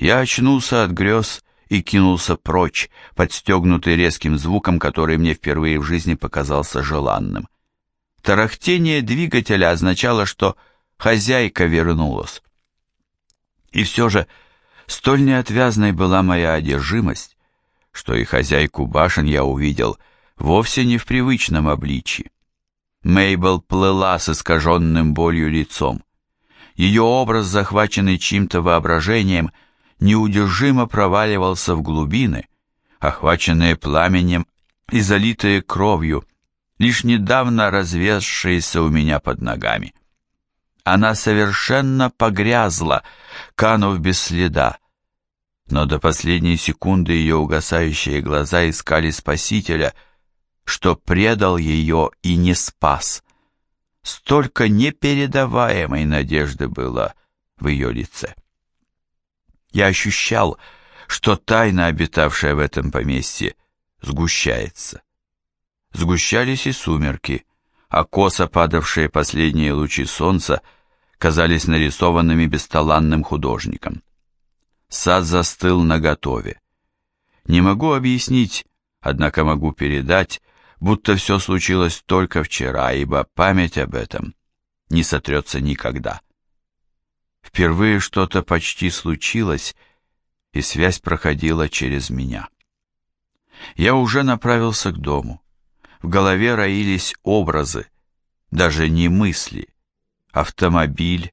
Я очнулся от грез и кинулся прочь, подстегнутый резким звуком, который мне впервые в жизни показался желанным. Тарахтение двигателя означало, что хозяйка вернулась. И все же столь неотвязной была моя одержимость, что и хозяйку башен я увидел вовсе не в привычном обличии. Мейбл плыла с искаженным болью лицом. Ее образ, захваченный чьим-то воображением, неудержимо проваливался в глубины, охваченные пламенем и залитые кровью, лишь недавно развесшиеся у меня под ногами. Она совершенно погрязла, канув без следа, но до последней секунды ее угасающие глаза искали спасителя, что предал ее и не спас. Столько непередаваемой надежды было в ее лице. Я ощущал, что тайна, обитавшая в этом поместье, сгущается. Сгущались и сумерки, а косо падавшие последние лучи солнца казались нарисованными бесталанным художником. Сад застыл наготове. Не могу объяснить, однако могу передать, будто все случилось только вчера, ибо память об этом не сотрется никогда. Впервые что-то почти случилось, и связь проходила через меня. Я уже направился к дому. В голове роились образы, даже не мысли. Автомобиль,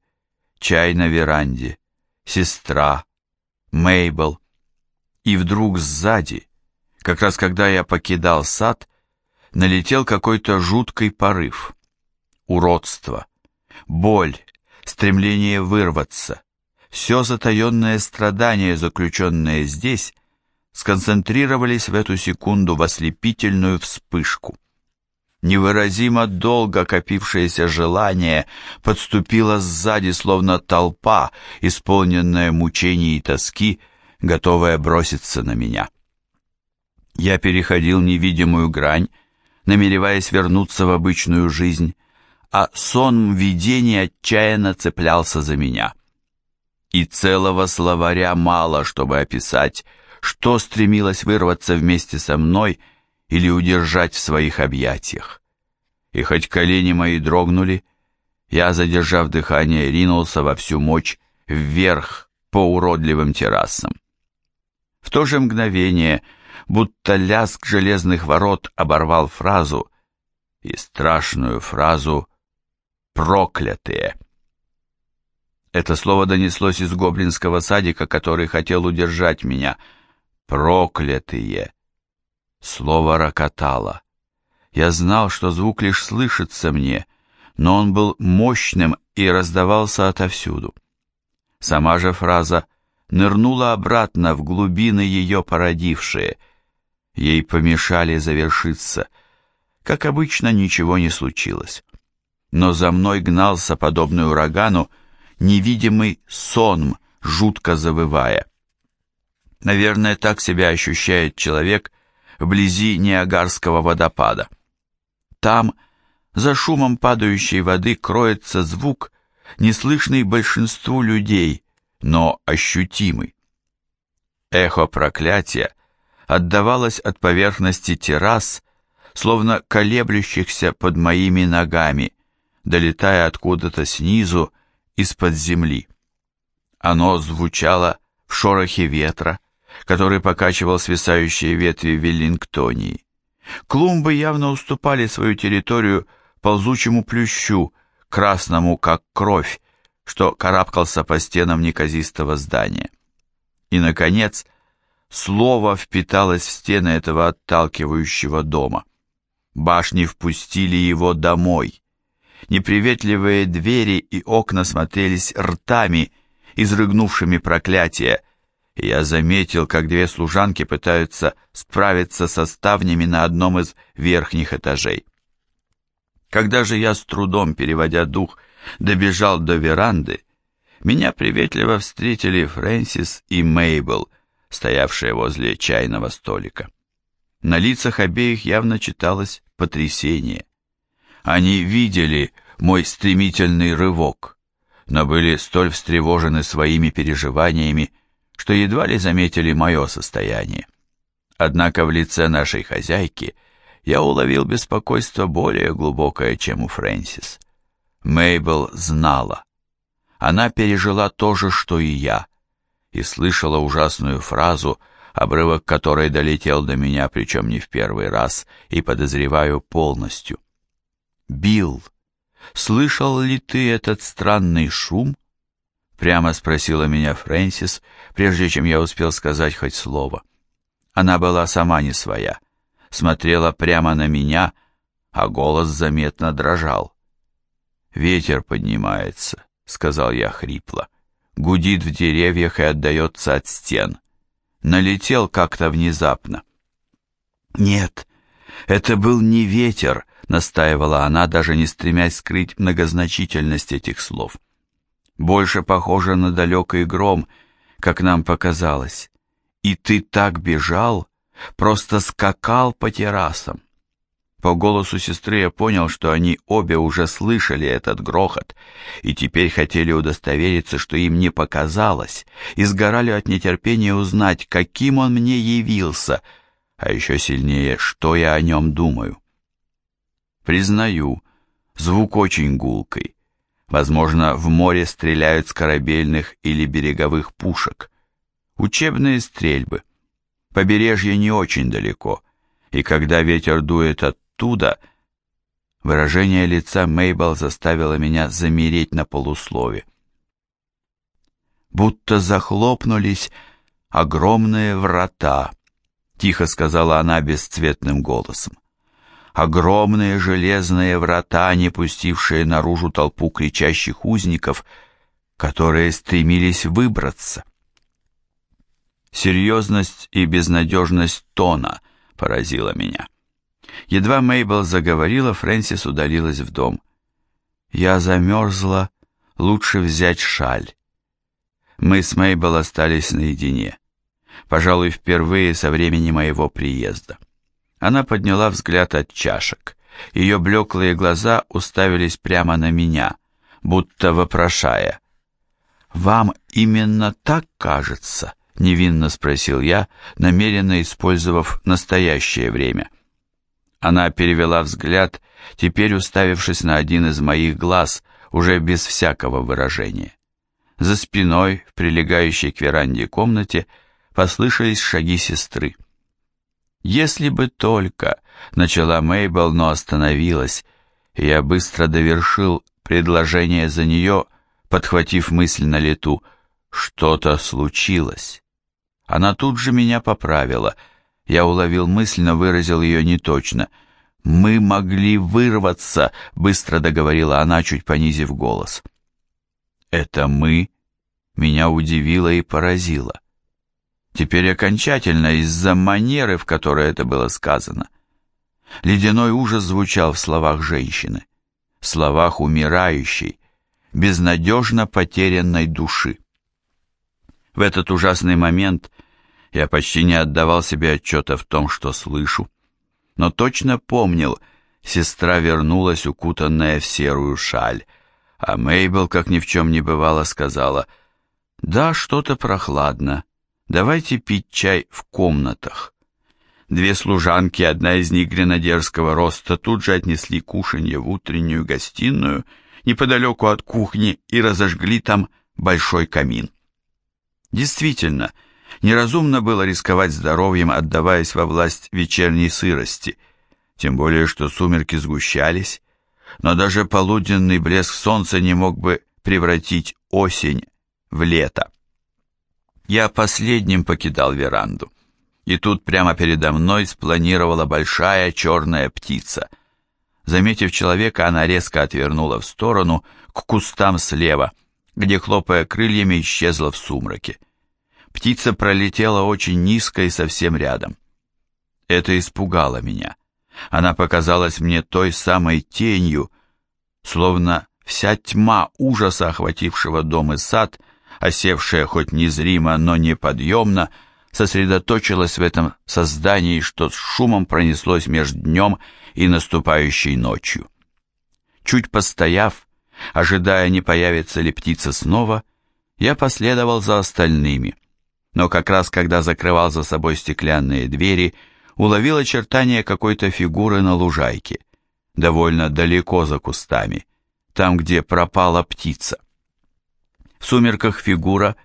чай на веранде, сестра, Мейбл. И вдруг сзади, как раз когда я покидал сад, налетел какой-то жуткий порыв. Уродство, боль, стремление вырваться, все затаенное страдание, заключенное здесь, сконцентрировались в эту секунду в ослепительную вспышку. Невыразимо долго копившееся желание подступило сзади, словно толпа, исполненная мучений и тоски, готовая броситься на меня. Я переходил невидимую грань, намереваясь вернуться в обычную жизнь, а сон видения отчаянно цеплялся за меня. И целого словаря мало, чтобы описать, что стремилось вырваться вместе со мной — или удержать в своих объятиях. И хоть колени мои дрогнули, я, задержав дыхание, ринулся во всю мощь вверх по уродливым террасам. В то же мгновение, будто лязг железных ворот оборвал фразу и страшную фразу «проклятые». Это слово донеслось из гоблинского садика, который хотел удержать меня. «Проклятые». Слово рокотало. Я знал, что звук лишь слышится мне, но он был мощным и раздавался отовсюду. Сама же фраза нырнула обратно в глубины ее породившие. Ей помешали завершиться. Как обычно, ничего не случилось. Но за мной гнался, подобный урагану, невидимый сонм, жутко завывая. Наверное, так себя ощущает человек, вблизи Ниагарского водопада. Там, за шумом падающей воды, кроется звук, неслышный большинству людей, но ощутимый. Эхо проклятия отдавалось от поверхности террас, словно колеблющихся под моими ногами, долетая откуда-то снизу, из-под земли. Оно звучало в шорохе ветра, который покачивал свисающие ветви Веллингтонии. Клумбы явно уступали свою территорию ползучему плющу, красному как кровь, что карабкался по стенам неказистого здания. И, наконец, слово впиталось в стены этого отталкивающего дома. Башни впустили его домой. Неприветливые двери и окна смотрелись ртами, изрыгнувшими проклятие, я заметил, как две служанки пытаются справиться со ставнями на одном из верхних этажей. Когда же я с трудом, переводя дух, добежал до веранды, меня приветливо встретили Фрэнсис и Мейбл, стоявшие возле чайного столика. На лицах обеих явно читалось потрясение. Они видели мой стремительный рывок, но были столь встревожены своими переживаниями, что едва ли заметили мое состояние. Однако в лице нашей хозяйки я уловил беспокойство более глубокое, чем у Фрэнсис. Мейбл знала. Она пережила то же, что и я, и слышала ужасную фразу, обрывок которой долетел до меня, причем не в первый раз, и, подозреваю, полностью. «Билл, слышал ли ты этот странный шум?» Прямо спросила меня Фрэнсис, прежде чем я успел сказать хоть слово. Она была сама не своя, смотрела прямо на меня, а голос заметно дрожал. «Ветер поднимается», — сказал я хрипло. «Гудит в деревьях и отдается от стен. Налетел как-то внезапно». «Нет, это был не ветер», — настаивала она, даже не стремясь скрыть многозначительность этих слов. «Больше похоже на далекий гром, как нам показалось. И ты так бежал, просто скакал по террасам. По голосу сестры я понял, что они обе уже слышали этот грохот и теперь хотели удостовериться, что им не показалось, и сгорали от нетерпения узнать, каким он мне явился, а еще сильнее, что я о нем думаю. Признаю, звук очень гулкий. Возможно, в море стреляют с корабельных или береговых пушек. Учебные стрельбы. Побережье не очень далеко, и когда ветер дует от оттуда. Выражение лица Мейбл заставило меня замереть на полуслове. Будто захлопнулись огромные врата, тихо сказала она бесцветным голосом. Огромные железные врата, не пустившие наружу толпу кричащих узников, которые стремились выбраться. Серьезность и безнадежность тона поразила меня. Едва Мейбл заговорила, Фрэнсис удалилась в дом. «Я замерзла, лучше взять шаль». Мы с Мейбл остались наедине. Пожалуй, впервые со времени моего приезда. Она подняла взгляд от чашек. Ее блеклые глаза уставились прямо на меня, будто вопрошая. «Вам именно так кажется?» — невинно спросил я, намеренно использовав настоящее время. Она перевела взгляд, теперь уставившись на один из моих глаз, уже без всякого выражения. За спиной, в прилегающей к веранде комнате, послышались шаги сестры. «Если бы только...» — начала Мейбл, но остановилась, я быстро довершил предложение за нее, подхватив мысль на лету. «Что-то случилось». Она тут же меня поправила — я уловил мысль, но выразил ее неточно. «Мы могли вырваться», — быстро договорила она, чуть понизив голос. «Это мы» меня удивило и поразило. Теперь окончательно из-за манеры, в которой это было сказано. Ледяной ужас звучал в словах женщины, в словах умирающей, безнадежно потерянной души. В этот ужасный момент — я почти не отдавал себе отчета в том, что слышу, но точно помнил, сестра вернулась, укутанная в серую шаль, а Мейбл, как ни в чем не бывало, сказала, «Да, что-то прохладно, давайте пить чай в комнатах». Две служанки, одна из них гренадерского роста, тут же отнесли кушанье в утреннюю гостиную неподалеку от кухни и разожгли там большой камин. Действительно, Неразумно было рисковать здоровьем, отдаваясь во власть вечерней сырости, тем более что сумерки сгущались, но даже полуденный блеск солнца не мог бы превратить осень в лето. Я последним покидал веранду, и тут прямо передо мной спланировала большая черная птица. Заметив человека, она резко отвернула в сторону, к кустам слева, где, хлопая крыльями, исчезла в сумраке. Птица пролетела очень низко и совсем рядом. Это испугало меня. Она показалась мне той самой тенью, словно вся тьма ужаса, охватившего дом и сад, осевшая хоть незримо, но неподъемно, сосредоточилась в этом создании, что с шумом пронеслось между днем и наступающей ночью. Чуть постояв, ожидая, не появится ли птица снова, я последовал за остальными — но как раз когда закрывал за собой стеклянные двери, уловил очертания какой-то фигуры на лужайке, довольно далеко за кустами, там, где пропала птица. В сумерках фигура,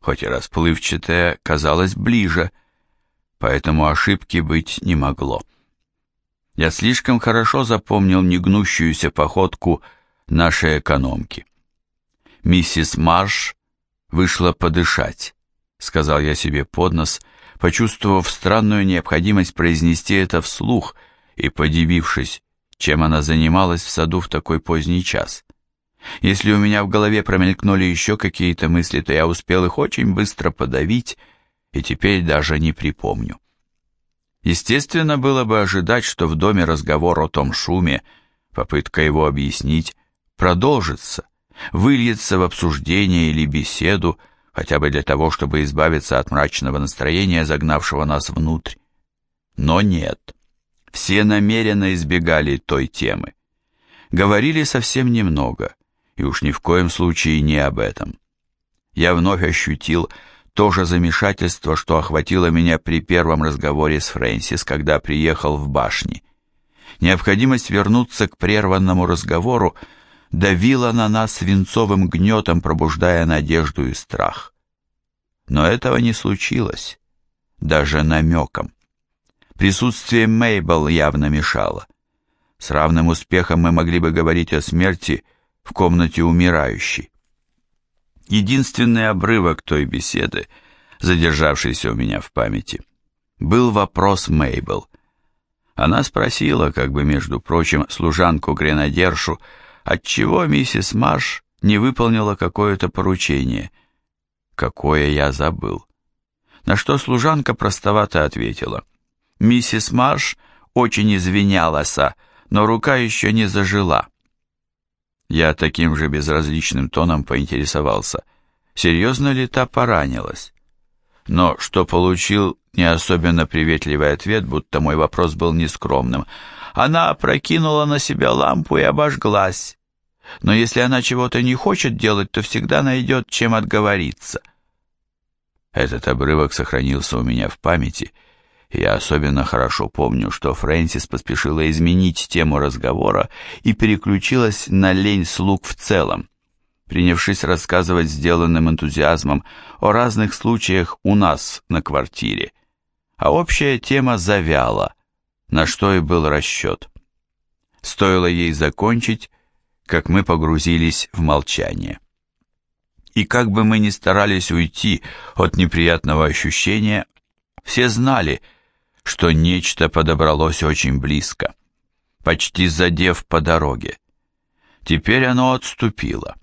хоть и расплывчатая, казалась ближе, поэтому ошибки быть не могло. Я слишком хорошо запомнил негнущуюся походку нашей экономки. Миссис Марш вышла подышать, сказал я себе под нос, почувствовав странную необходимость произнести это вслух и подивившись, чем она занималась в саду в такой поздний час. Если у меня в голове промелькнули еще какие-то мысли, то я успел их очень быстро подавить и теперь даже не припомню. Естественно, было бы ожидать, что в доме разговор о том шуме, попытка его объяснить, продолжится, выльется в обсуждение или беседу, хотя бы для того, чтобы избавиться от мрачного настроения, загнавшего нас внутрь. Но нет. Все намеренно избегали той темы. Говорили совсем немного, и уж ни в коем случае не об этом. Я вновь ощутил то же замешательство, что охватило меня при первом разговоре с Фрэнсис, когда приехал в башни. Необходимость вернуться к прерванному разговору давила на нас свинцовым гнетом, пробуждая надежду и страх. Но этого не случилось, даже намеком. Присутствие Мейбл явно мешало. С равным успехом мы могли бы говорить о смерти в комнате умирающей. Единственный обрывок той беседы, задержавшийся у меня в памяти, был вопрос Мейбл. Она спросила, как бы между прочим, служанку-гренадершу, отчего миссис Марш не выполнила какое-то поручение. Какое я забыл. На что служанка простовато ответила. Миссис Марш очень извинялась, но рука еще не зажила. Я таким же безразличным тоном поинтересовался, серьезно ли та поранилась. Но что получил не особенно приветливый ответ, будто мой вопрос был нескромным. Она опрокинула на себя лампу и обожглась. Но если она чего-то не хочет делать, то всегда найдет, чем отговориться. Этот обрывок сохранился у меня в памяти, я особенно хорошо помню, что Фрэнсис поспешила изменить тему разговора и переключилась на лень слуг в целом, принявшись рассказывать сделанным энтузиазмом о разных случаях у нас на квартире. А общая тема завяла, на что и был расчет. Стоило ей закончить, как мы погрузились в молчание. И как бы мы ни старались уйти от неприятного ощущения, все знали, что нечто подобралось очень близко, почти задев по дороге. Теперь оно отступило,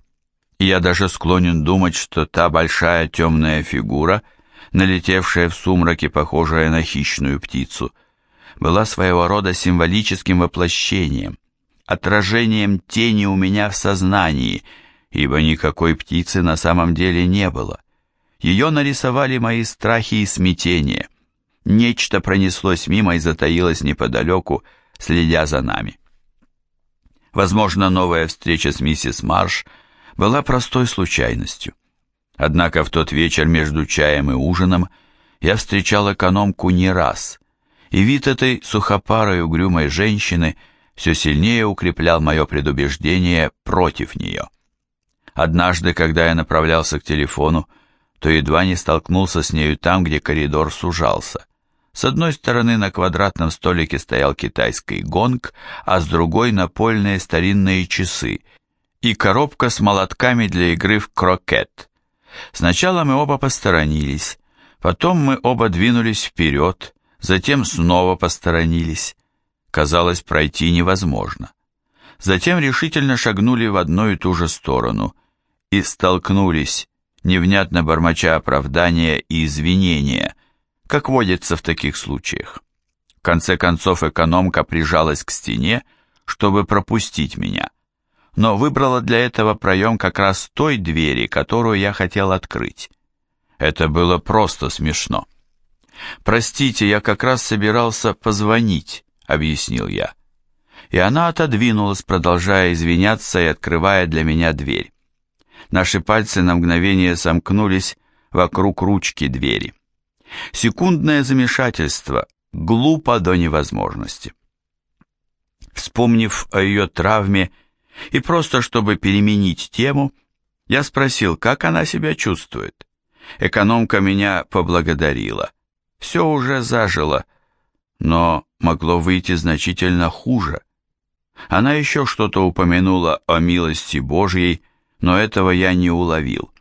я даже склонен думать, что та большая темная фигура, налетевшая в сумраке, похожая на хищную птицу, была своего рода символическим воплощением, отражением тени у меня в сознании, ибо никакой птицы на самом деле не было. Ее нарисовали мои страхи и смятения. Нечто пронеслось мимо и затаилось неподалеку, следя за нами. Возможно, новая встреча с миссис Марш была простой случайностью. Однако в тот вечер между чаем и ужином я встречал экономку не раз, и вид этой сухопарой угрюмой женщины все сильнее укреплял мое предубеждение против нее. Однажды, когда я направлялся к телефону, то едва не столкнулся с нею там, где коридор сужался. С одной стороны на квадратном столике стоял китайский гонг, а с другой напольные старинные часы и коробка с молотками для игры в крокет. Сначала мы оба посторонились, потом мы оба двинулись вперед, затем снова посторонились. Казалось, пройти невозможно. Затем решительно шагнули в одну и ту же сторону и столкнулись, невнятно бормоча оправдания и извинения – как водится в таких случаях. В конце концов экономка прижалась к стене, чтобы пропустить меня, но выбрала для этого проем как раз той двери, которую я хотел открыть. Это было просто смешно. «Простите, я как раз собирался позвонить», — объяснил я. И она отодвинулась, продолжая извиняться и открывая для меня дверь. Наши пальцы на мгновение сомкнулись вокруг ручки двери. Секундное замешательство глупо до невозможности. Вспомнив о ее травме и просто чтобы переменить тему, я спросил, как она себя чувствует. Экономка меня поблагодарила. Все уже зажило, но могло выйти значительно хуже. Она еще что-то упомянула о милости Божьей, но этого я не уловил.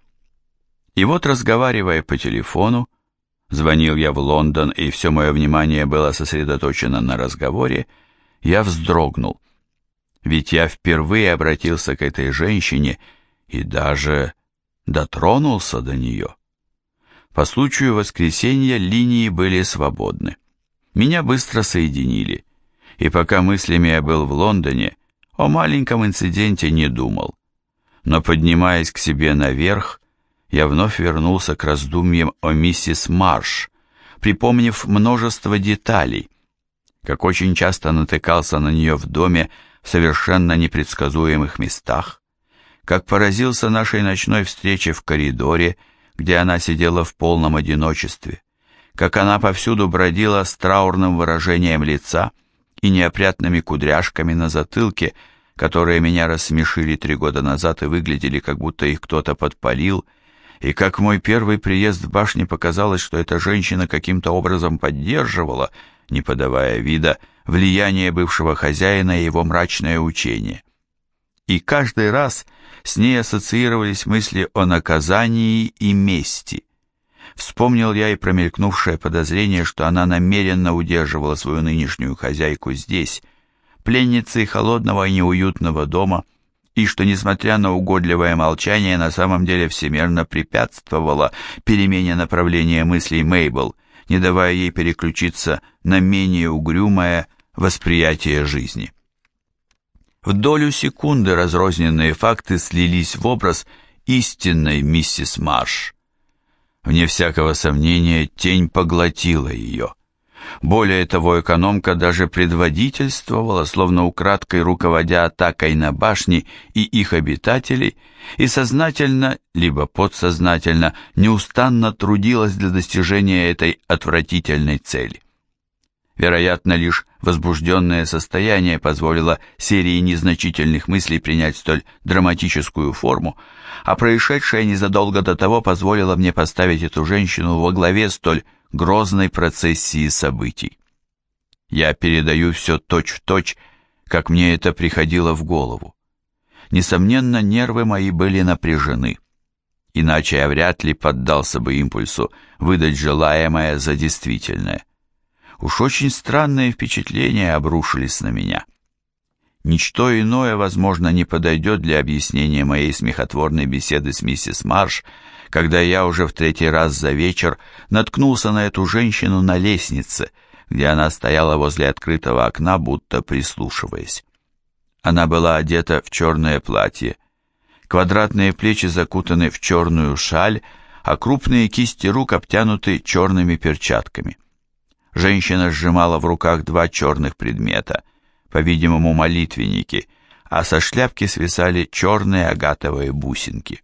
И вот, разговаривая по телефону, звонил я в Лондон, и все мое внимание было сосредоточено на разговоре, я вздрогнул. Ведь я впервые обратился к этой женщине и даже дотронулся до нее. По случаю воскресенья линии были свободны. Меня быстро соединили, и пока мыслями я был в Лондоне, о маленьком инциденте не думал. Но поднимаясь к себе наверх, я вновь вернулся к раздумьям о миссис Марш, припомнив множество деталей, как очень часто натыкался на нее в доме в совершенно непредсказуемых местах, как поразился нашей ночной встрече в коридоре, где она сидела в полном одиночестве, как она повсюду бродила с траурным выражением лица и неопрятными кудряшками на затылке, которые меня рассмешили три года назад и выглядели, как будто их кто-то подпалил, и как мой первый приезд в башне показалось, что эта женщина каким-то образом поддерживала, не подавая вида, влияние бывшего хозяина и его мрачное учение. И каждый раз с ней ассоциировались мысли о наказании и мести. Вспомнил я и промелькнувшее подозрение, что она намеренно удерживала свою нынешнюю хозяйку здесь, пленницей холодного и неуютного дома, и что, несмотря на угодливое молчание, на самом деле всемерно препятствовала перемене направления мыслей Мейбл, не давая ей переключиться на менее угрюмое восприятие жизни. В долю секунды разрозненные факты слились в образ истинной миссис Марш. Вне всякого сомнения, тень поглотила ее. Более того, экономка даже предводительствовала, словно украдкой руководя атакой на башни и их обитателей, и сознательно, либо подсознательно, неустанно трудилась для достижения этой отвратительной цели. Вероятно, лишь возбужденное состояние позволило серии незначительных мыслей принять столь драматическую форму, а происшедшее незадолго до того позволило мне поставить эту женщину во главе столь грозной процессии событий. Я передаю все точь-в-точь, точь, как мне это приходило в голову. Несомненно, нервы мои были напряжены, иначе я вряд ли поддался бы импульсу выдать желаемое за действительное. Уж очень странные впечатления обрушились на меня. Ничто иное, возможно, не подойдет для объяснения моей смехотворной беседы с миссис Марш, когда я уже в третий раз за вечер наткнулся на эту женщину на лестнице, где она стояла возле открытого окна, будто прислушиваясь. Она была одета в черное платье. Квадратные плечи закутаны в черную шаль, а крупные кисти рук обтянуты черными перчатками. Женщина сжимала в руках два черных предмета, по-видимому, молитвенники, а со шляпки свисали черные агатовые бусинки.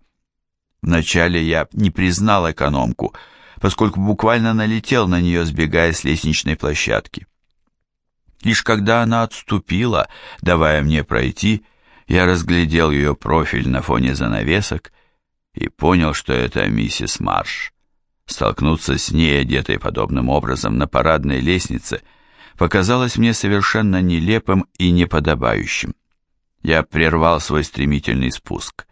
Вначале я не признал экономку, поскольку буквально налетел на нее, сбегая с лестничной площадки. Лишь когда она отступила, давая мне пройти, я разглядел ее профиль на фоне занавесок и понял, что это миссис Марш. Столкнуться с ней, одетой подобным образом, на парадной лестнице, показалось мне совершенно нелепым и неподобающим. Я прервал свой стремительный спуск.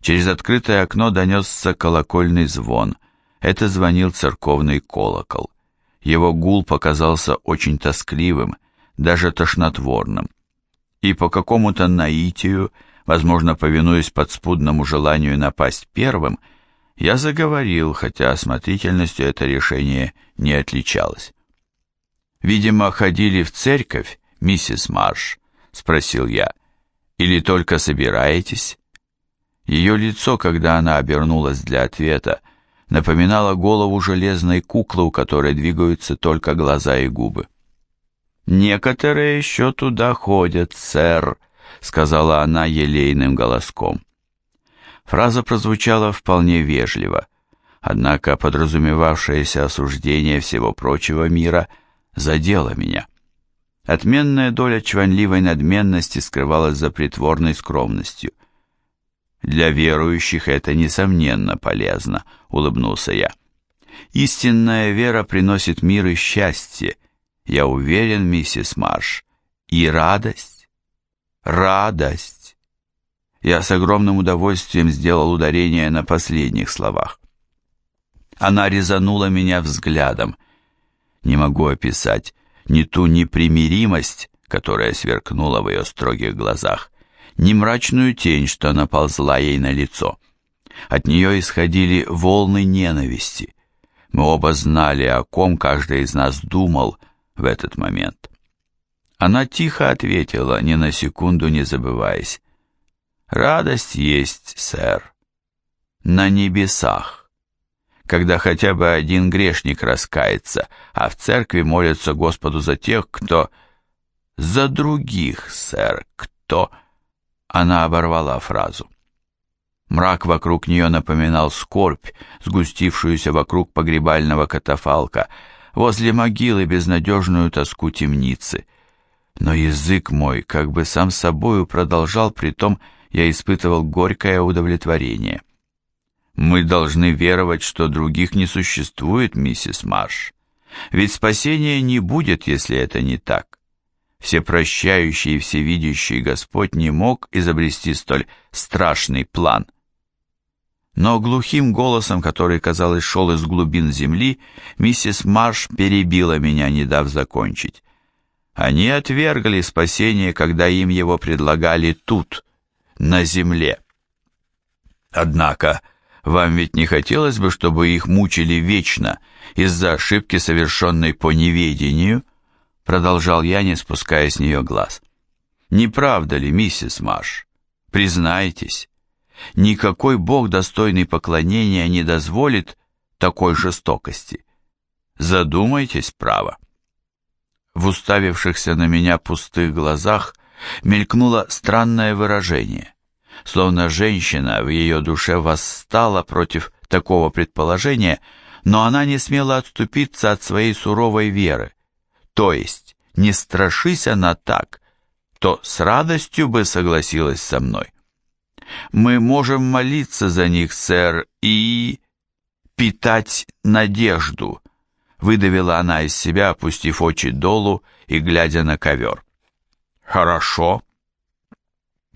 Через открытое окно донесся колокольный звон. Это звонил церковный колокол. Его гул показался очень тоскливым, даже тошнотворным. И по какому-то наитию, возможно, повинуясь подспудному желанию напасть первым, я заговорил, хотя осмотрительностью это решение не отличалось. «Видимо, ходили в церковь, миссис Марш?» — спросил я. «Или только собираетесь?» Ее лицо, когда она обернулась для ответа, напоминало голову железной куклы, у которой двигаются только глаза и губы. «Некоторые еще туда ходят, сэр», — сказала она елейным голоском. Фраза прозвучала вполне вежливо, Однако подразумевавшееся осуждение всего прочего мира задело меня. Отменная доля чванливой надменности скрывалась за притворной скромностью. «Для верующих это, несомненно, полезно», — улыбнулся я. «Истинная вера приносит мир и счастье, я уверен, миссис Марш, и радость. Радость!» Я с огромным удовольствием сделал ударение на последних словах. Она резанула меня взглядом. Не могу описать, ни ту непримиримость, которая сверкнула в ее строгих глазах, ни мрачную тень, что наползла ей на лицо. От нее исходили волны ненависти. Мы оба знали, о ком каждый из нас думал в этот момент. Она тихо ответила, ни на секунду не забываясь. «Радость есть, сэр, на небесах» когда хотя бы один грешник раскается, а в церкви молятся Господу за тех, кто... За других, сэр, кто... Она оборвала фразу. Мрак вокруг нее напоминал скорбь, сгустившуюся вокруг погребального катафалка, возле могилы безнадежную тоску темницы. Но язык мой как бы сам собою продолжал, притом я испытывал горькое удовлетворение. Мы должны веровать, что других не существует, миссис Марш. Ведь спасения не будет, если это не так. Всепрощающий и всевидящий Господь не мог изобрести столь страшный план. Но глухим голосом, который, казалось, шел из глубин земли, миссис Марш перебила меня, не дав закончить. Они отвергли спасение, когда им его предлагали тут, на земле. Однако вам ведь не хотелось бы, чтобы их мучили вечно из-за ошибки, совершенной по неведению?» Продолжал я, не спуская с нее глаз. «Не правда ли, миссис Маш? Признайтесь, никакой бог, достойный поклонения, не дозволит такой жестокости. Задумайтесь, право». В уставившихся на меня пустых глазах мелькнуло странное выражение – словно женщина в ее душе восстала против такого предположения, но она не смела отступиться от своей суровой веры. То есть, не страшись она так, то с радостью бы согласилась со мной. Мы можем молиться за них, сэр, и питать надежду, выдавила она из себя, опустив очи долу и глядя на ковер. Хорошо,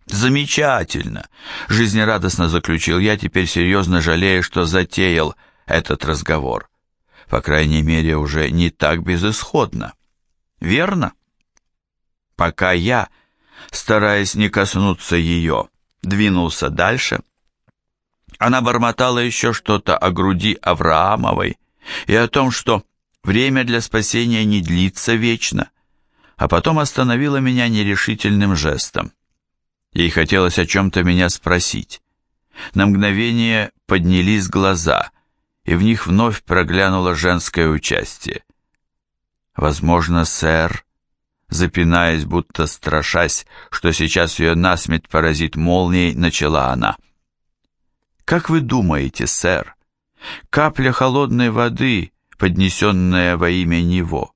«Замечательно!» — жизнерадостно заключил я, теперь серьезно жалея, что затеял этот разговор. По крайней мере, уже не так безысходно. Верно? Пока я, стараясь не коснуться ее, двинулся дальше, она бормотала еще что-то о груди Авраамовой и о том, что время для спасения не длится вечно, а потом остановила меня нерешительным жестом. Ей хотелось о чем-то меня спросить. На мгновение поднялись глаза, и в них вновь проглянуло женское участие. «Возможно, сэр», запинаясь, будто страшась, что сейчас ее насмерть поразит молнией, начала она. «Как вы думаете, сэр, капля холодной воды, поднесенная во имя Него,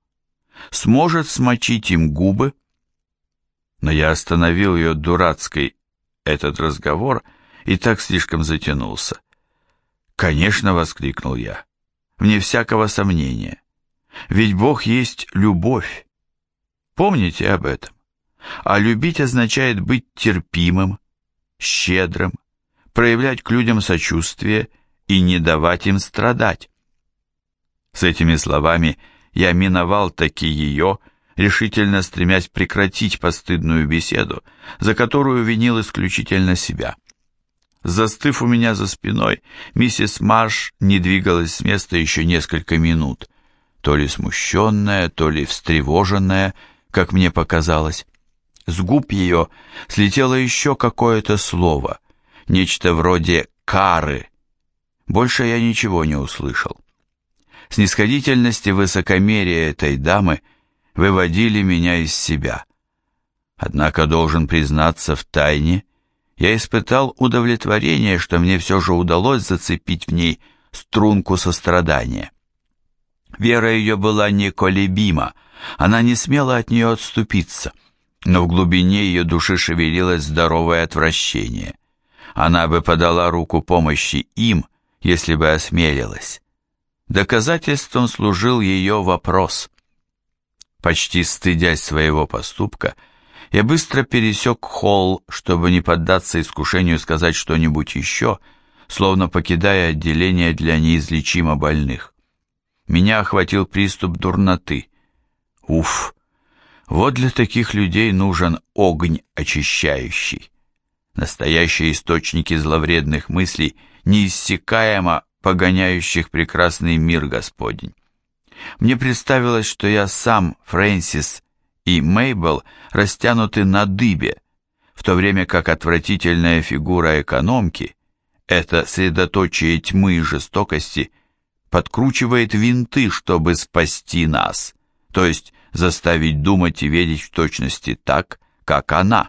сможет смочить им губы?» но я остановил ее дурацкой этот разговор и так слишком затянулся. «Конечно!» — воскликнул я. «Вне всякого сомнения. Ведь Бог есть любовь. Помните об этом. А любить означает быть терпимым, щедрым, проявлять к людям сочувствие и не давать им страдать». С этими словами я миновал таки ее решительно стремясь прекратить постыдную беседу, за которую винил исключительно себя. Застыв у меня за спиной, миссис Марш не двигалась с места еще несколько минут, то ли смущенная, то ли встревоженная, как мне показалось. С губ ее слетело еще какое-то слово, нечто вроде «кары». Больше я ничего не услышал. Снисходительность и высокомерие этой дамы – выводили меня из себя. Однако, должен признаться в тайне, я испытал удовлетворение, что мне все же удалось зацепить в ней струнку сострадания. Вера ее была неколебима, она не смела от нее отступиться, но в глубине ее души шевелилось здоровое отвращение. Она бы подала руку помощи им, если бы осмелилась. Доказательством служил ее вопрос. Почти стыдясь своего поступка, я быстро пересек холл, чтобы не поддаться искушению сказать что-нибудь еще, словно покидая отделение для неизлечимо больных. Меня охватил приступ дурноты. Уф! Вот для таких людей нужен огонь очищающий. Настоящие источники зловредных мыслей неиссякаемо погоняющих прекрасный мир Господень. Мне представилось, что я сам, Фрэнсис и Мейбл растянуты на дыбе, в то время как отвратительная фигура экономки, это средоточие тьмы и жестокости, подкручивает винты, чтобы спасти нас, то есть заставить думать и верить в точности так, как она.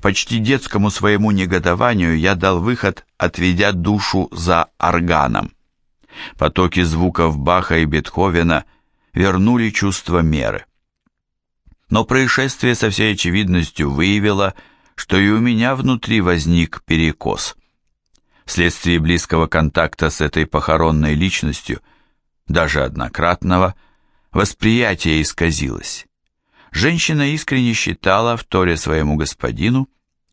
Почти детскому своему негодованию я дал выход, отведя душу за органом. Потоки звуков Баха и Бетховена вернули чувство меры. Но происшествие со всей очевидностью выявило, что и у меня внутри возник перекос. Вследствие близкого контакта с этой похоронной личностью, даже однократного, восприятие исказилось. Женщина искренне считала, в торе своему господину,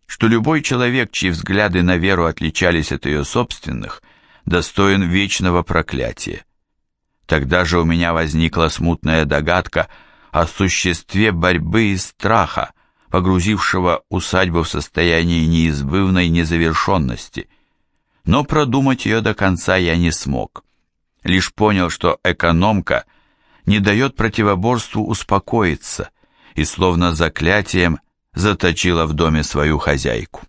что любой человек, чьи взгляды на веру отличались от ее собственных, достоин вечного проклятия. Тогда же у меня возникла смутная догадка о существе борьбы и страха, погрузившего усадьбу в состояние неизбывной незавершенности. Но продумать ее до конца я не смог. Лишь понял, что экономка не дает противоборству успокоиться, и словно заклятием заточила в доме свою хозяйку.